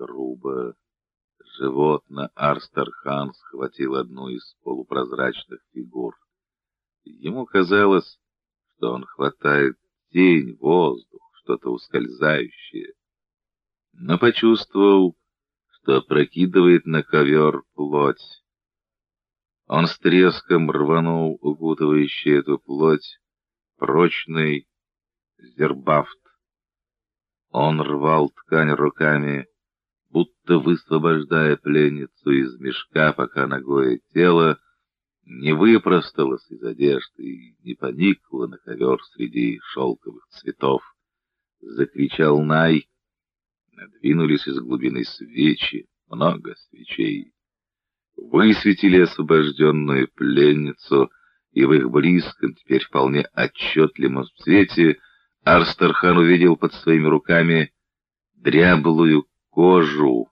грубо. Животно Арстархан схватил одну из полупрозрачных фигур. Ему казалось, что он хватает тень, воздух, что-то ускользающее. Но почувствовал, что прокидывает на ковер плоть. Он с треском рванул укутывающий эту плоть прочный зербафт. Он рвал ткань руками, будто высвобождая пленницу из мешка, пока ногое тело не выпросталось из одежды и не поникло на ковер среди шелковых цветов. Закричал Най. Надвинулись из глубины свечи, много свечей. Высветили освобожденную пленницу, и в их близком, теперь вполне отчетливом свете Арстархан увидел под своими руками дряблую кожу,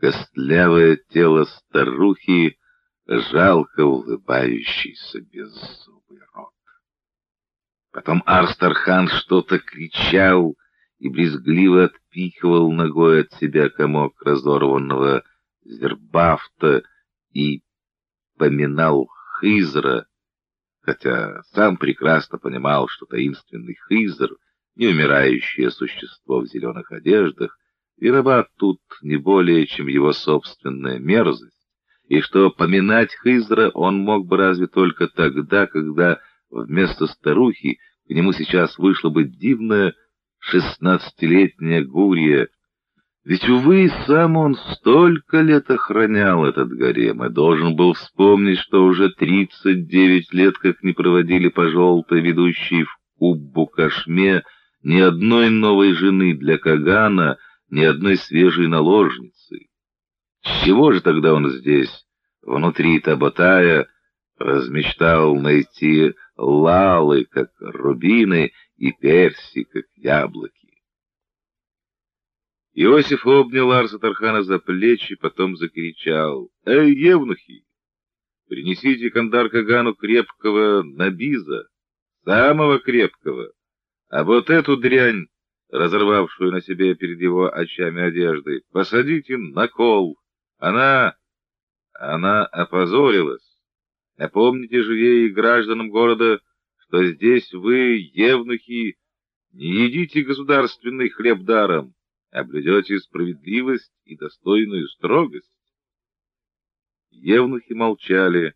костлявое тело старухи, жалко улыбающийся беззубый рот. Потом Арстархан что-то кричал и брезгливо отпихивал ногой от себя комок разорванного зербафта и поминал Хизра, хотя сам прекрасно понимал, что таинственный Хизр, неумирающее существо в зеленых одеждах, виноват тут не более, чем его собственная мерзость, и что поминать Хизра он мог бы разве только тогда, когда вместо старухи к нему сейчас вышла бы дивная шестнадцатилетняя Гурия. Ведь, увы, сам он столько лет охранял этот гарем и должен был вспомнить, что уже тридцать девять лет как не проводили по желтой ведущей в Куббу Кашме ни одной новой жены для Кагана, ни одной свежей наложницы. С чего же тогда он здесь, внутри Табатая, размечтал найти лалы, как рубины, и перси, как яблоки? Иосиф обнял Арса Тархана за плечи, потом закричал. «Эй, евнухи! Принесите Кандар Кагану крепкого набиза, самого крепкого, а вот эту дрянь разорвавшую на себе перед его очами одежды. «Посадите на кол! Она... она опозорилась! Напомните же ей, гражданам города, что здесь вы, евнухи, не едите государственный хлеб даром, а блюдете справедливость и достойную строгость». Евнухи молчали,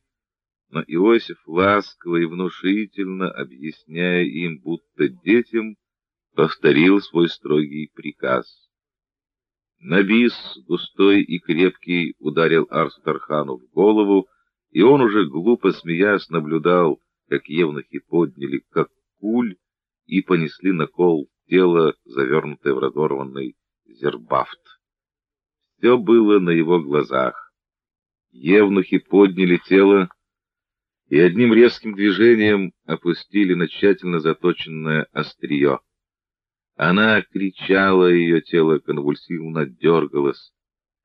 но Иосиф ласково и внушительно, объясняя им, будто детям, повторил свой строгий приказ. Набис, густой и крепкий, ударил Арстархану в голову, и он уже глупо смеясь наблюдал, как евнухи подняли как куль и понесли на кол тело, завернутое в разорванный зербафт. Все было на его глазах. Евнухи подняли тело и одним резким движением опустили на тщательно заточенное острие. Она кричала, ее тело конвульсивно дергалось.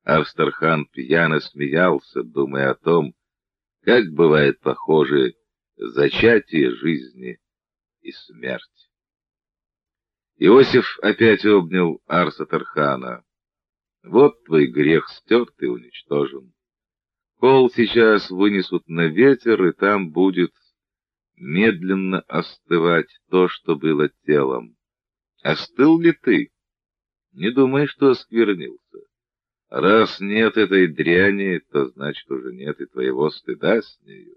Арстархан пьяно смеялся, думая о том, как бывает похоже зачатие жизни и смерть. Иосиф опять обнял Арса Тархана. Вот твой грех стерт и уничтожен. Кол сейчас вынесут на ветер, и там будет медленно остывать то, что было телом. Остыл ли ты? Не думай, что осквернился. Раз нет этой дряни, то значит уже нет и твоего стыда с нею.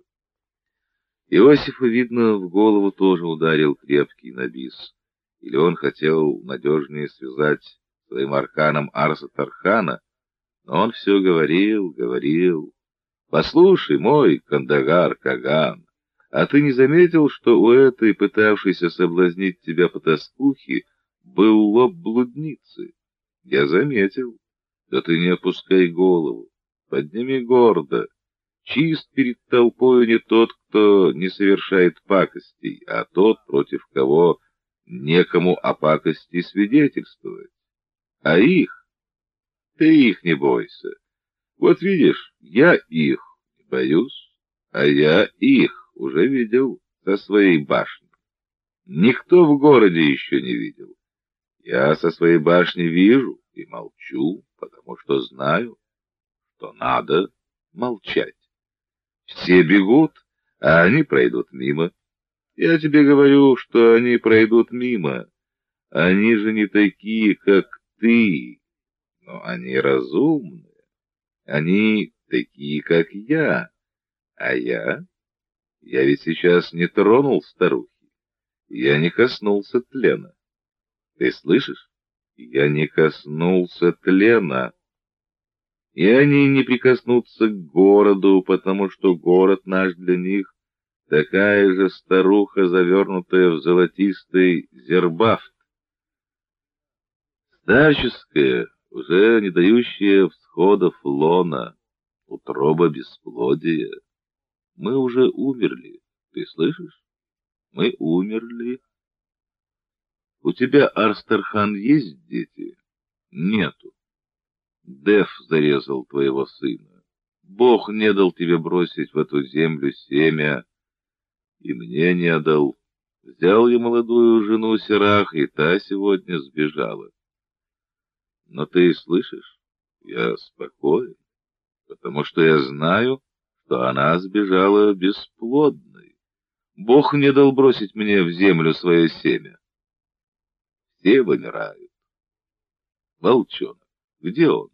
Иосифу, видно, в голову тоже ударил крепкий набис. Или он хотел надежнее связать своим арканом Арса Тархана, но он все говорил, говорил. «Послушай, мой Кандагар Каган, а ты не заметил, что у этой, пытавшейся соблазнить тебя потаскухи, был лоб блудницы. Я заметил. Да ты не опускай голову. Подними гордо. Чист перед толпой не тот, кто не совершает пакостей, а тот, против кого некому о пакости свидетельствовать. А их? Ты их не бойся. Вот видишь, я их боюсь, а я их уже видел со своей башни. Никто в городе еще не видел. Я со своей башни вижу и молчу, потому что знаю, что надо молчать. Все бегут, а они пройдут мимо. Я тебе говорю, что они пройдут мимо. Они же не такие, как ты, но они разумные. Они такие, как я. А я? Я ведь сейчас не тронул старухи. Я не коснулся тлена. Ты слышишь? Я не коснулся тлена. И они не прикоснутся к городу, потому что город наш для них такая же старуха, завернутая в золотистый зербафт. Старческая, уже не дающая всходов лона, утроба бесплодия. Мы уже умерли, ты слышишь? Мы умерли. У тебя, Арстерхан, есть дети? Нету. Дев зарезал твоего сына. Бог не дал тебе бросить в эту землю семя, и мне не дал. Взял я молодую жену Серах, и та сегодня сбежала. Но ты слышишь, я спокоен, потому что я знаю, что она сбежала бесплодной. Бог не дал бросить мне в землю свое семя. Все вымирают. Волчонок, где он?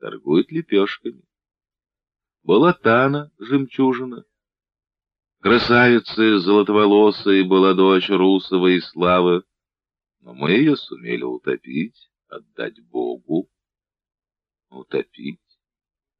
Торгует лепешками. Балатана, жемчужина. Красавица золотоволосая была дочь Русова и Славы, но мы ее сумели утопить, отдать Богу. Утопить?